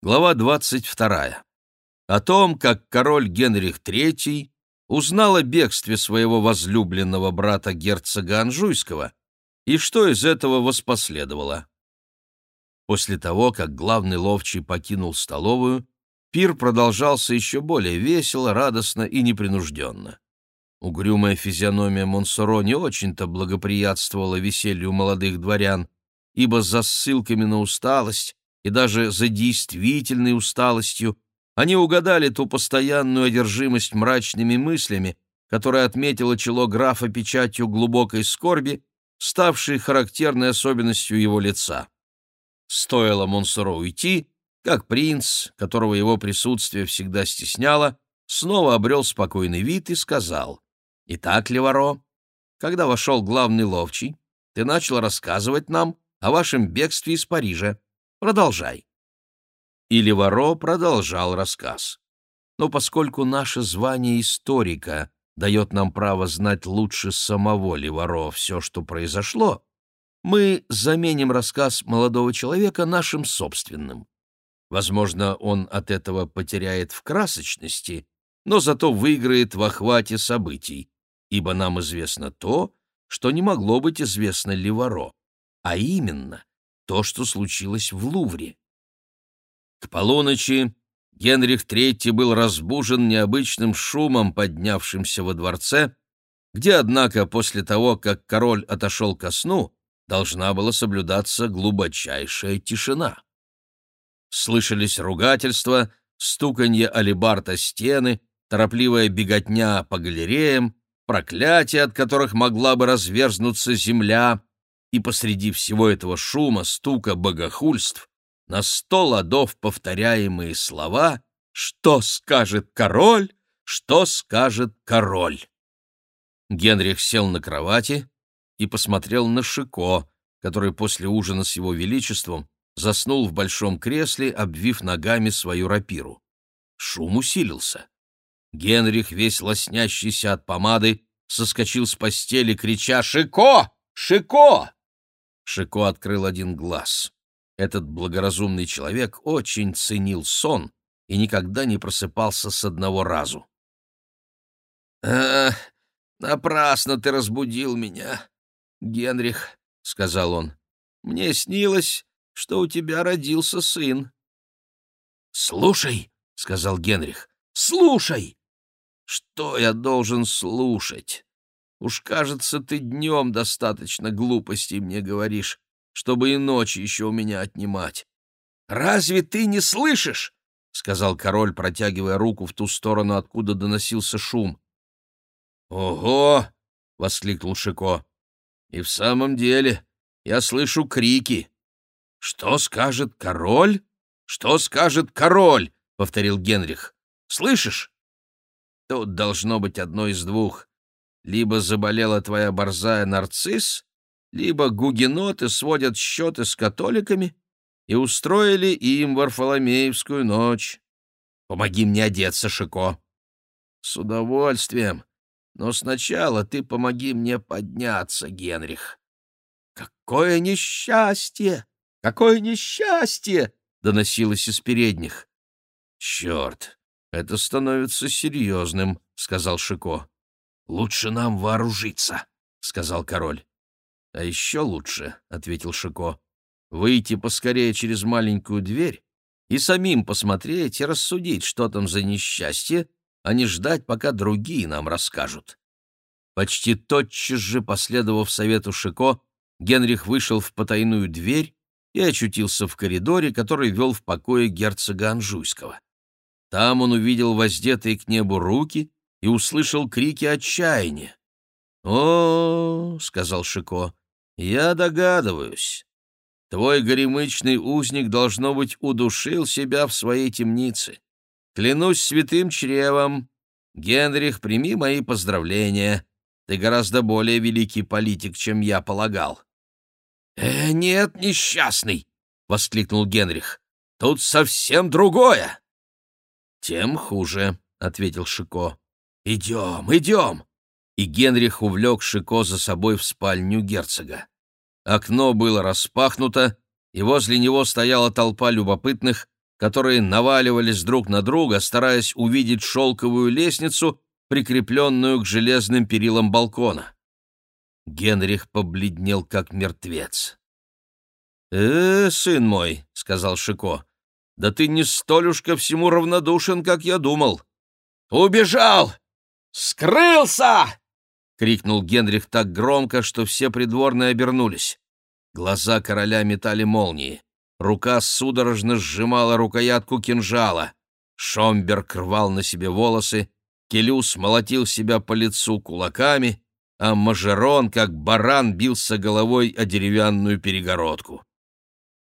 Глава 22. О том, как король Генрих III узнал о бегстве своего возлюбленного брата герцога Анжуйского и что из этого воспоследовало. После того, как главный ловчий покинул столовую, пир продолжался еще более весело, радостно и непринужденно. Угрюмая физиономия Монсоро не очень-то благоприятствовала веселью молодых дворян, ибо за ссылками на усталость и даже за действительной усталостью, они угадали ту постоянную одержимость мрачными мыслями, которая отметила чело графа печатью глубокой скорби, ставшей характерной особенностью его лица. Стоило Монсоро уйти, как принц, которого его присутствие всегда стесняло, снова обрел спокойный вид и сказал, «Итак, Леваро, когда вошел главный ловчий, ты начал рассказывать нам о вашем бегстве из Парижа. Продолжай. И продолжал рассказ. Но поскольку наше звание историка дает нам право знать лучше самого Леваро все, что произошло, мы заменим рассказ молодого человека нашим собственным. Возможно, он от этого потеряет в красочности, но зато выиграет в охвате событий, ибо нам известно то, что не могло быть известно Леваро, а именно то, что случилось в Лувре. К полуночи Генрих III был разбужен необычным шумом, поднявшимся во дворце, где, однако, после того, как король отошел ко сну, должна была соблюдаться глубочайшая тишина. Слышались ругательства, стуканье алибарта стены, торопливая беготня по галереям, проклятия, от которых могла бы разверзнуться земля, и посреди всего этого шума, стука, богохульств, на сто ладов повторяемые слова «Что скажет король? Что скажет король?» Генрих сел на кровати и посмотрел на Шико, который после ужина с его величеством заснул в большом кресле, обвив ногами свою рапиру. Шум усилился. Генрих, весь лоснящийся от помады, соскочил с постели, крича «Шико! Шико!» Шико открыл один глаз. Этот благоразумный человек очень ценил сон и никогда не просыпался с одного разу. «Ах, напрасно ты разбудил меня, Генрих», — сказал он. «Мне снилось, что у тебя родился сын». «Слушай», — сказал Генрих, — «слушай». «Что я должен слушать?» Уж, кажется, ты днем достаточно глупостей мне говоришь, чтобы и ночи еще у меня отнимать. Разве ты не слышишь? — сказал король, протягивая руку в ту сторону, откуда доносился шум. «Ого!» — воскликнул Шико. «И в самом деле я слышу крики. Что скажет король? Что скажет король?» — повторил Генрих. «Слышишь? Тут должно быть одно из двух. Либо заболела твоя борзая нарцисс, либо гугеноты сводят счеты с католиками и устроили им Варфоломеевскую ночь. Помоги мне одеться, Шико. С удовольствием. Но сначала ты помоги мне подняться, Генрих. Какое несчастье! Какое несчастье! Доносилось из передних. Черт, это становится серьезным, сказал Шико. «Лучше нам вооружиться», — сказал король. «А еще лучше», — ответил Шико, — «выйти поскорее через маленькую дверь и самим посмотреть и рассудить, что там за несчастье, а не ждать, пока другие нам расскажут». Почти тотчас же, последовав совету Шико, Генрих вышел в потайную дверь и очутился в коридоре, который вел в покое герцога Анжуйского. Там он увидел воздетые к небу руки и услышал крики отчаяния. «О, — сказал Шико, — я догадываюсь. Твой горемычный узник, должно быть, удушил себя в своей темнице. Клянусь святым чревом. Генрих, прими мои поздравления. Ты гораздо более великий политик, чем я полагал». «Э, нет, несчастный!» — воскликнул Генрих. «Тут совсем другое!» «Тем хуже», — ответил Шико. «Идем, идем!» И Генрих увлек Шико за собой в спальню герцога. Окно было распахнуто, и возле него стояла толпа любопытных, которые наваливались друг на друга, стараясь увидеть шелковую лестницу, прикрепленную к железным перилам балкона. Генрих побледнел, как мертвец. «Э, сын мой», — сказал Шико, — «да ты не ко всему равнодушен, как я думал». «Убежал! Скрылся!» — крикнул Генрих так громко, что все придворные обернулись. Глаза короля метали молнии. Рука судорожно сжимала рукоятку кинжала. Шомберг рвал на себе волосы, Келюс молотил себя по лицу кулаками, а Мажерон, как баран, бился головой о деревянную перегородку.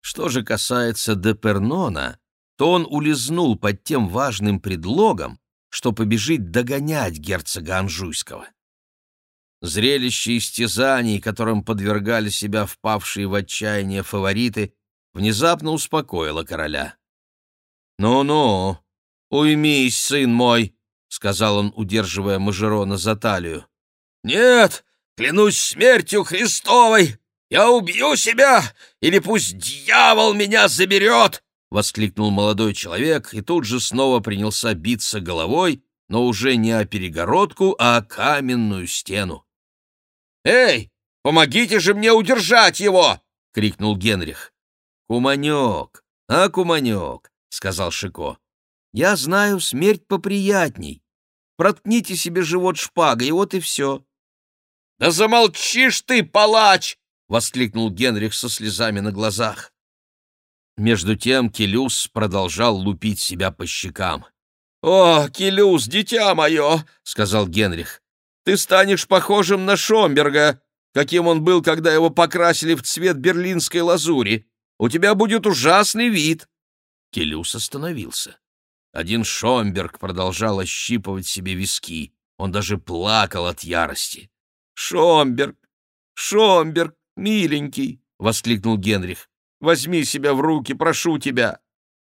Что же касается Депернона, то он улизнул под тем важным предлогом, что побежит догонять герцога Анжуйского. Зрелище истязаний, которым подвергали себя впавшие в отчаяние фавориты, внезапно успокоило короля. «Ну-ну, уймись, сын мой», — сказал он, удерживая Мажерона за талию. «Нет, клянусь смертью Христовой, я убью себя, или пусть дьявол меня заберет!» — воскликнул молодой человек и тут же снова принялся биться головой, но уже не о перегородку, а о каменную стену. «Эй, помогите же мне удержать его!» — крикнул Генрих. «Куманек, а, Куманек!» — сказал Шико. «Я знаю смерть поприятней. Проткните себе живот шпагой, и вот и все». «Да замолчишь ты, палач!» — воскликнул Генрих со слезами на глазах. Между тем Келюс продолжал лупить себя по щекам. «О, Келюс, дитя мое!» — сказал Генрих. Ты станешь похожим на Шомберга, каким он был, когда его покрасили в цвет берлинской лазури. У тебя будет ужасный вид. Келюс остановился. Один Шомберг продолжал ощипывать себе виски. Он даже плакал от ярости. «Шомберг! Шомберг, миленький!» — воскликнул Генрих. «Возьми себя в руки, прошу тебя!»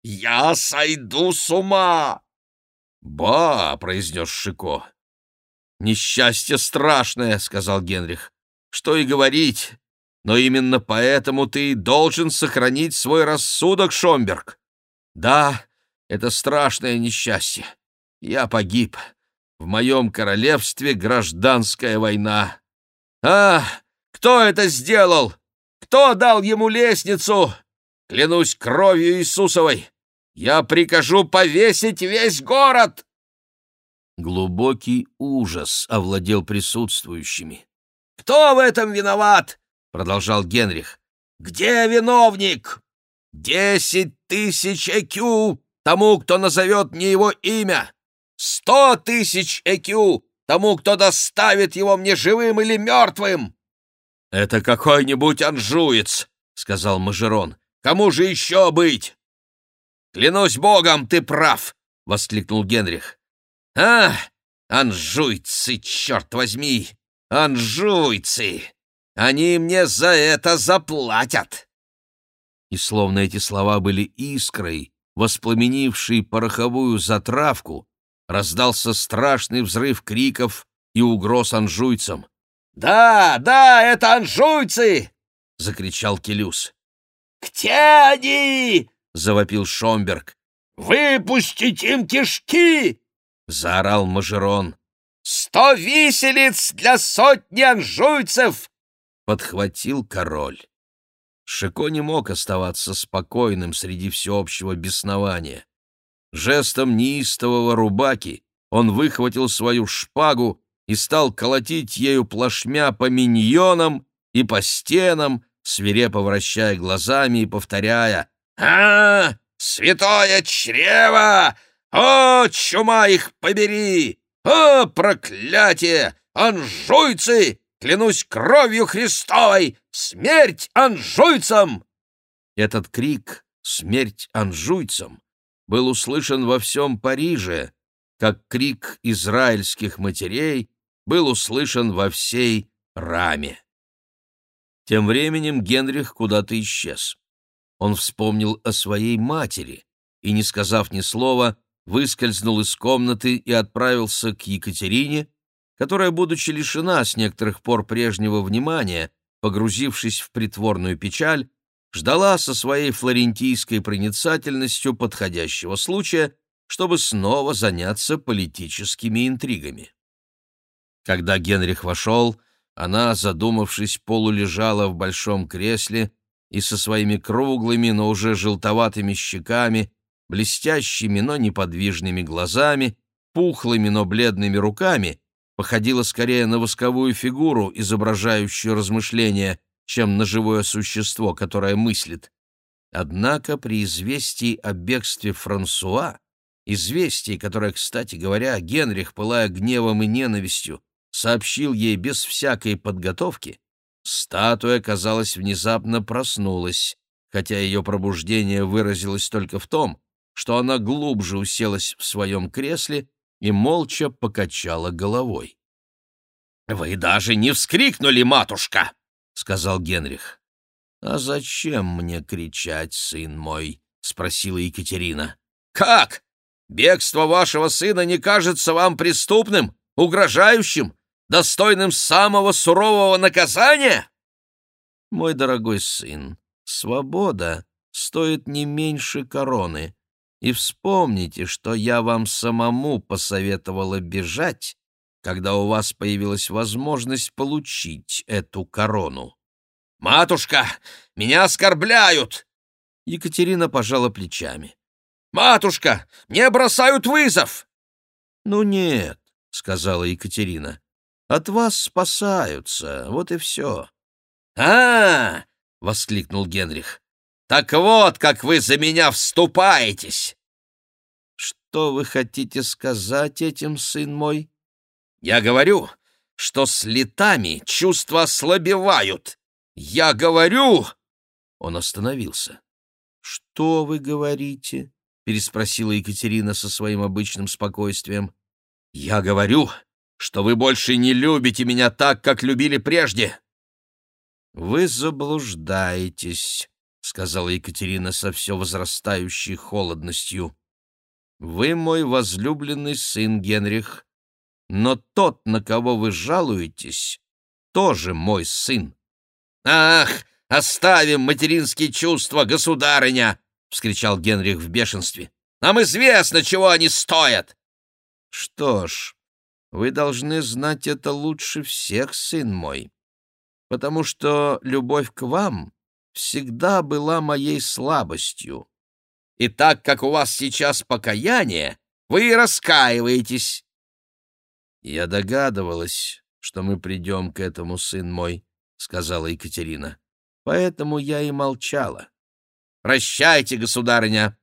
«Я сойду с ума!» «Ба!» — произнес Шико. «Несчастье страшное», — сказал Генрих. «Что и говорить, но именно поэтому ты должен сохранить свой рассудок, Шомберг. Да, это страшное несчастье. Я погиб. В моем королевстве гражданская война. А, кто это сделал? Кто дал ему лестницу? Клянусь кровью Иисусовой, я прикажу повесить весь город!» Глубокий ужас овладел присутствующими. «Кто в этом виноват?» — продолжал Генрих. «Где виновник? Десять тысяч ЭКЮ тому, кто назовет мне его имя! Сто тысяч ЭКЮ тому, кто доставит его мне живым или мертвым!» «Это какой-нибудь анжуец!» — сказал Мажерон. «Кому же еще быть?» «Клянусь богом, ты прав!» — воскликнул Генрих. «А, анжуйцы, черт возьми! Анжуйцы! Они мне за это заплатят!» И словно эти слова были искрой, воспламенившей пороховую затравку, раздался страшный взрыв криков и угроз анжуйцам. «Да, да, это анжуйцы!» — закричал Келюс. «Где они?» — завопил Шомберг. «Выпустить им кишки!» — заорал Мажерон. «Сто виселиц для сотни анжуйцев!» — подхватил король. Шико не мог оставаться спокойным среди всеобщего беснования. Жестом неистового рубаки он выхватил свою шпагу и стал колотить ею плашмя по миньонам и по стенам, свирепо вращая глазами и повторяя «А, святое чрево! «О, чума их побери! О, проклятие! Анжуйцы! Клянусь кровью Христовой! Смерть анжуйцам!» Этот крик «Смерть анжуйцам!» был услышан во всем Париже, как крик израильских матерей был услышан во всей раме. Тем временем Генрих куда-то исчез. Он вспомнил о своей матери и, не сказав ни слова, выскользнул из комнаты и отправился к Екатерине, которая, будучи лишена с некоторых пор прежнего внимания, погрузившись в притворную печаль, ждала со своей флорентийской проницательностью подходящего случая, чтобы снова заняться политическими интригами. Когда Генрих вошел, она, задумавшись, полулежала в большом кресле и со своими круглыми, но уже желтоватыми щеками, блестящими, но неподвижными глазами, пухлыми, но бледными руками, походила скорее на восковую фигуру, изображающую размышления, чем на живое существо, которое мыслит. Однако при известии о бегстве Франсуа, известии, которое, кстати говоря, Генрих, пылая гневом и ненавистью, сообщил ей без всякой подготовки, статуя, казалось, внезапно проснулась, хотя ее пробуждение выразилось только в том, что она глубже уселась в своем кресле и молча покачала головой. «Вы даже не вскрикнули, матушка!» — сказал Генрих. «А зачем мне кричать, сын мой?» — спросила Екатерина. «Как? Бегство вашего сына не кажется вам преступным, угрожающим, достойным самого сурового наказания?» «Мой дорогой сын, свобода стоит не меньше короны. И вспомните, что я вам самому посоветовала бежать, когда у вас появилась возможность получить эту корону». «Матушка, меня оскорбляют!» Екатерина пожала плечами. «Матушка, мне бросают вызов!» «Ну нет», — сказала Екатерина, от вас спасаются, вот и все. а, воскликнул Генрих. «Так вот, как вы за меня вступаетесь!» «Что вы хотите сказать этим, сын мой?» «Я говорю, что с летами чувства ослабевают. Я говорю...» Он остановился. «Что вы говорите?» — переспросила Екатерина со своим обычным спокойствием. «Я говорю, что вы больше не любите меня так, как любили прежде». «Вы заблуждаетесь», — сказала Екатерина со все возрастающей холодностью. «Вы мой возлюбленный сын Генрих, но тот, на кого вы жалуетесь, тоже мой сын». «Ах, оставим материнские чувства, государыня!» — вскричал Генрих в бешенстве. «Нам известно, чего они стоят!» «Что ж, вы должны знать это лучше всех, сын мой, потому что любовь к вам всегда была моей слабостью. И так как у вас сейчас покаяние, вы и раскаиваетесь. Я догадывалась, что мы придем к этому, сын мой, — сказала Екатерина. Поэтому я и молчала. «Прощайте, государыня,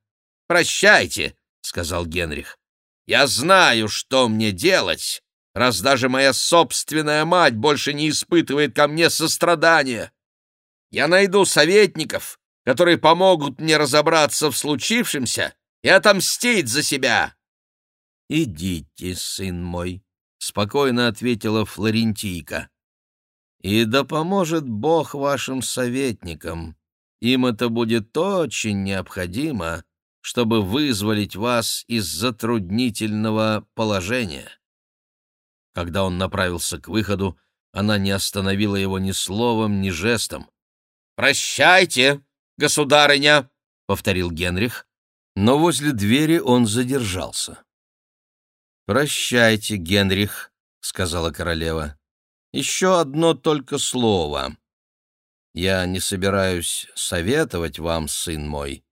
прощайте», — сказал Генрих. Я знаю, что мне делать, раз даже моя собственная мать больше не испытывает ко мне сострадания. Я найду советников, которые помогут мне разобраться в случившемся и отомстить за себя. — Идите, сын мой, — спокойно ответила Флорентийка. — И да поможет Бог вашим советникам. Им это будет очень необходимо, чтобы вызволить вас из затруднительного положения. Когда он направился к выходу, она не остановила его ни словом, ни жестом. «Прощайте, государыня!» — повторил Генрих, но возле двери он задержался. «Прощайте, Генрих», — сказала королева. «Еще одно только слово. Я не собираюсь советовать вам, сын мой,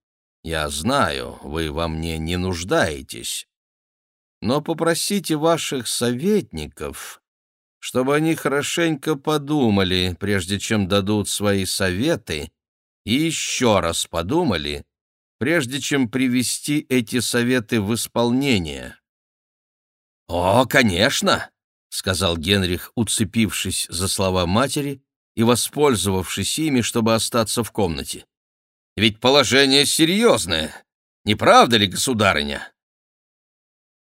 я знаю, вы во мне не нуждаетесь. Но попросите ваших советников, чтобы они хорошенько подумали, прежде чем дадут свои советы, и еще раз подумали, прежде чем привести эти советы в исполнение. «О, конечно!» — сказал Генрих, уцепившись за слова матери и воспользовавшись ими, чтобы остаться в комнате. Ведь положение серьезное. Не правда ли, государыня?»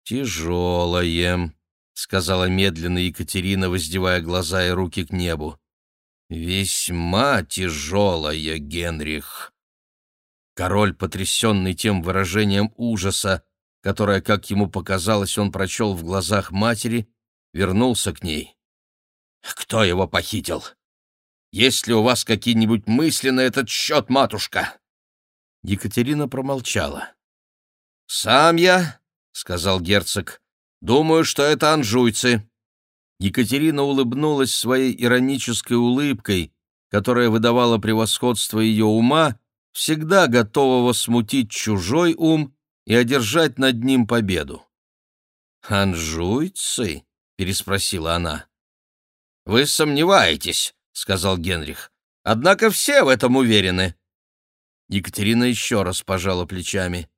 «Тяжелое», — сказала медленно Екатерина, воздевая глаза и руки к небу. «Весьма тяжелое, Генрих». Король, потрясенный тем выражением ужаса, которое, как ему показалось, он прочел в глазах матери, вернулся к ней. «Кто его похитил? Есть ли у вас какие-нибудь мысли на этот счет, матушка?» Екатерина промолчала. «Сам я, — сказал герцог, — думаю, что это анжуйцы». Екатерина улыбнулась своей иронической улыбкой, которая выдавала превосходство ее ума, всегда готового смутить чужой ум и одержать над ним победу. «Анжуйцы?» — переспросила она. «Вы сомневаетесь», — сказал Генрих. «Однако все в этом уверены». Екатерина еще раз пожала плечами.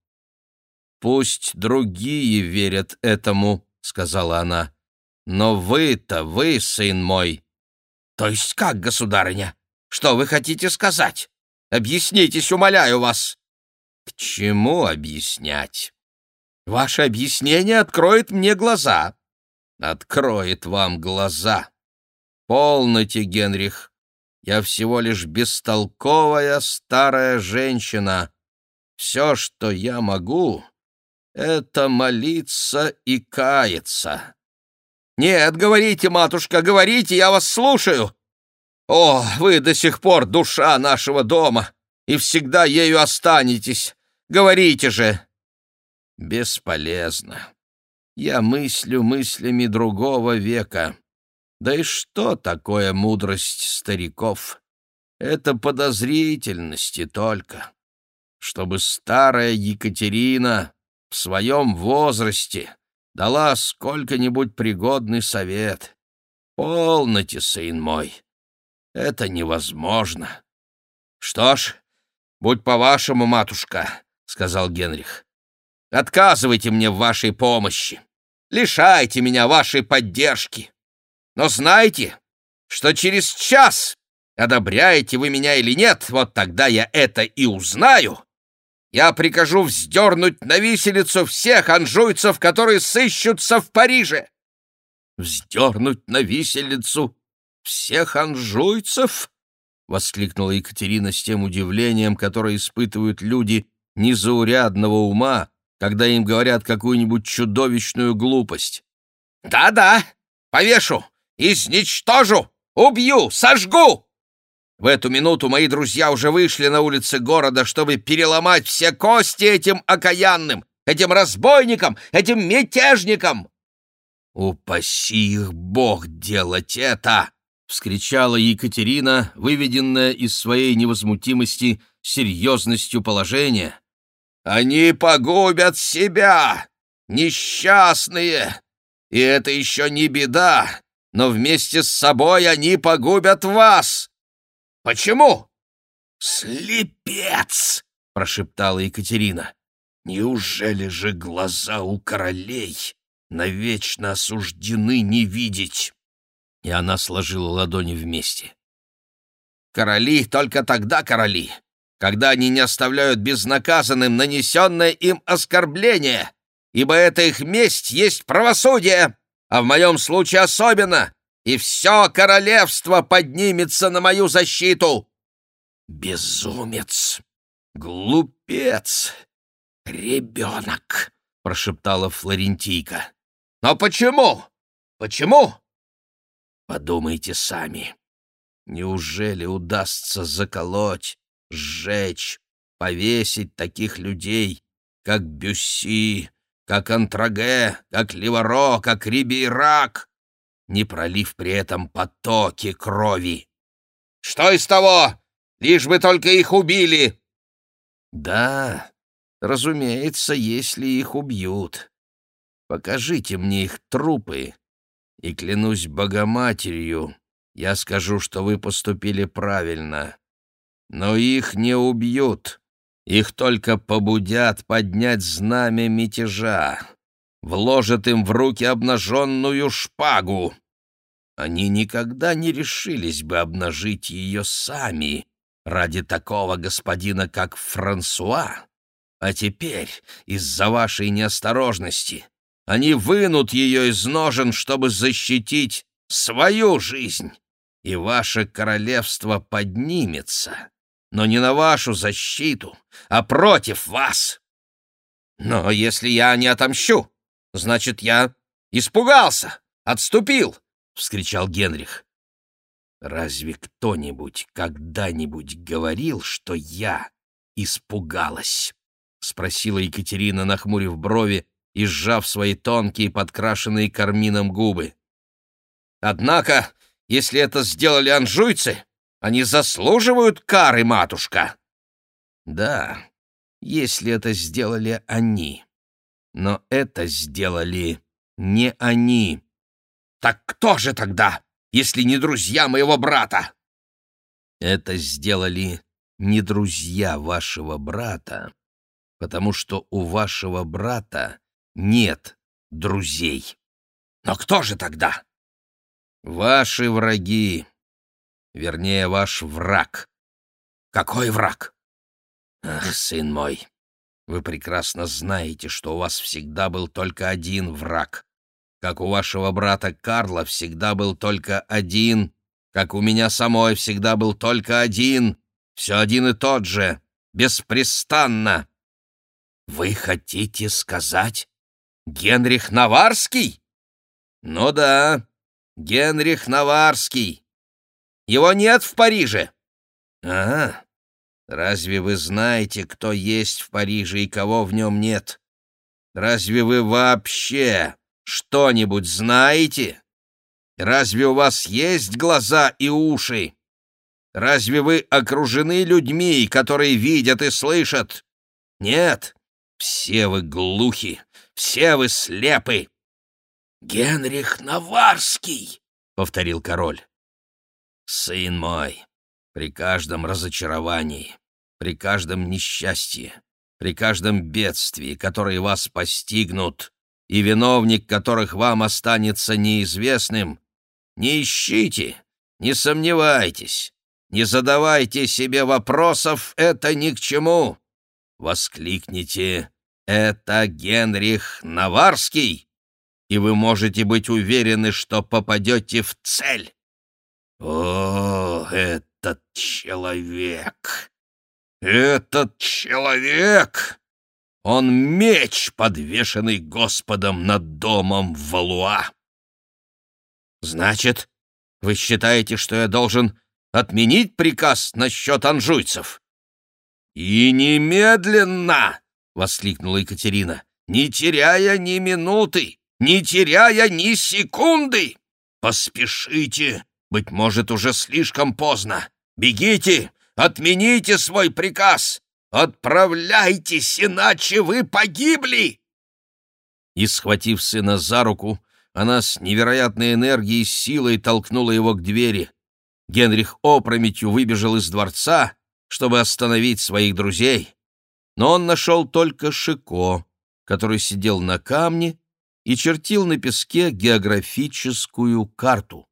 «Пусть другие верят этому», — сказала она. «Но вы-то, вы, сын мой». «То есть как, государыня? Что вы хотите сказать? Объяснитесь, умоляю вас». «К чему объяснять?» «Ваше объяснение откроет мне глаза». «Откроет вам глаза», «Полноте, Генрих, я всего лишь бестолковая старая женщина. Все, что я могу, — это молиться и каяться». «Нет, говорите, матушка, говорите, я вас слушаю. О, вы до сих пор душа нашего дома, и всегда ею останетесь. Говорите же!» «Бесполезно. Я мыслю мыслями другого века. Да и что такое мудрость стариков? Это подозрительности только. Чтобы старая Екатерина в своем возрасте дала сколько-нибудь пригодный совет. Полноте, сын мой, это невозможно. — Что ж, будь по-вашему, матушка, — сказал Генрих. — Отказывайте мне в вашей помощи, лишайте меня вашей поддержки. Но знайте, что через час, одобряете вы меня или нет, вот тогда я это и узнаю. Я прикажу вздернуть на виселицу всех анжуйцев, которые сыщутся в Париже. Вздернуть на виселицу всех анжуйцев? — воскликнула Екатерина с тем удивлением, которое испытывают люди незаурядного ума, когда им говорят какую-нибудь чудовищную глупость. «Да-да, повешу! Изничтожу! Убью! Сожгу!» В эту минуту мои друзья уже вышли на улицы города, чтобы переломать все кости этим окаянным, этим разбойникам, этим мятежникам. «Упаси их Бог делать это!» — вскричала Екатерина, выведенная из своей невозмутимости серьезностью положения. «Они погубят себя, несчастные! И это еще не беда но вместе с собой они погубят вас. Почему? Слепец, прошептала Екатерина. Неужели же глаза у королей навечно осуждены не видеть? И она сложила ладони вместе. Короли только тогда короли, когда они не оставляют безнаказанным нанесенное им оскорбление, ибо это их месть есть правосудие а в моем случае особенно, и все королевство поднимется на мою защиту. Безумец! Глупец! Ребенок! — прошептала Флорентийка. «Но почему? Почему?» «Подумайте сами. Неужели удастся заколоть, сжечь, повесить таких людей, как Бюсси, как Антраге, как Ливаро, как Рибейрак, не пролив при этом потоки крови. «Что из того? Лишь бы только их убили!» «Да, разумеется, если их убьют. Покажите мне их трупы, и, клянусь Богоматерью, я скажу, что вы поступили правильно. Но их не убьют. Их только побудят поднять знамя мятежа, вложат им в руки обнаженную шпагу. Они никогда не решились бы обнажить ее сами ради такого господина, как Франсуа. А теперь, из-за вашей неосторожности, они вынут ее из ножен, чтобы защитить свою жизнь, и ваше королевство поднимется но не на вашу защиту, а против вас. Но если я не отомщу, значит, я испугался, отступил, — вскричал Генрих. Разве кто-нибудь когда-нибудь говорил, что я испугалась? — спросила Екатерина, нахмурив брови и сжав свои тонкие, подкрашенные кармином губы. «Однако, если это сделали анжуйцы, они заслуживают кары, матушка!» «Да, если это сделали они. Но это сделали не они». «Так кто же тогда, если не друзья моего брата?» «Это сделали не друзья вашего брата, потому что у вашего брата нет друзей. Но кто же тогда? Ваши враги. Вернее, ваш враг. Какой враг? Ах, сын мой, вы прекрасно знаете, что у вас всегда был только один враг. Как у вашего брата Карла всегда был только один, как у меня самой всегда был только один. Все один и тот же, беспрестанно. Вы хотите сказать, Генрих Наварский? Ну да, Генрих Наварский. Его нет в Париже. А, разве вы знаете, кто есть в Париже и кого в нем нет? Разве вы вообще что-нибудь знаете? Разве у вас есть глаза и уши? Разве вы окружены людьми, которые видят и слышат? Нет, все вы глухи, все вы слепы!» «Генрих Наварский!» — повторил король. «Сын мой, при каждом разочаровании, при каждом несчастье, при каждом бедствии, которые вас постигнут, и виновник которых вам останется неизвестным, не ищите, не сомневайтесь, не задавайте себе вопросов, это ни к чему. Воскликните это Генрих Наварский, и вы можете быть уверены, что попадете в цель. О, этот человек! Этот человек! Он меч, подвешенный Господом над домом Валуа. Значит, вы считаете, что я должен отменить приказ насчет анжуйцев? И немедленно! — воскликнула Екатерина. «Не теряя ни минуты, не теряя ни секунды! Поспешите, быть может, уже слишком поздно. Бегите, отмените свой приказ! Отправляйтесь, иначе вы погибли!» И, схватив сына за руку, она с невероятной энергией и силой толкнула его к двери. Генрих опрометью выбежал из дворца, чтобы остановить своих друзей но он нашел только Шико, который сидел на камне и чертил на песке географическую карту.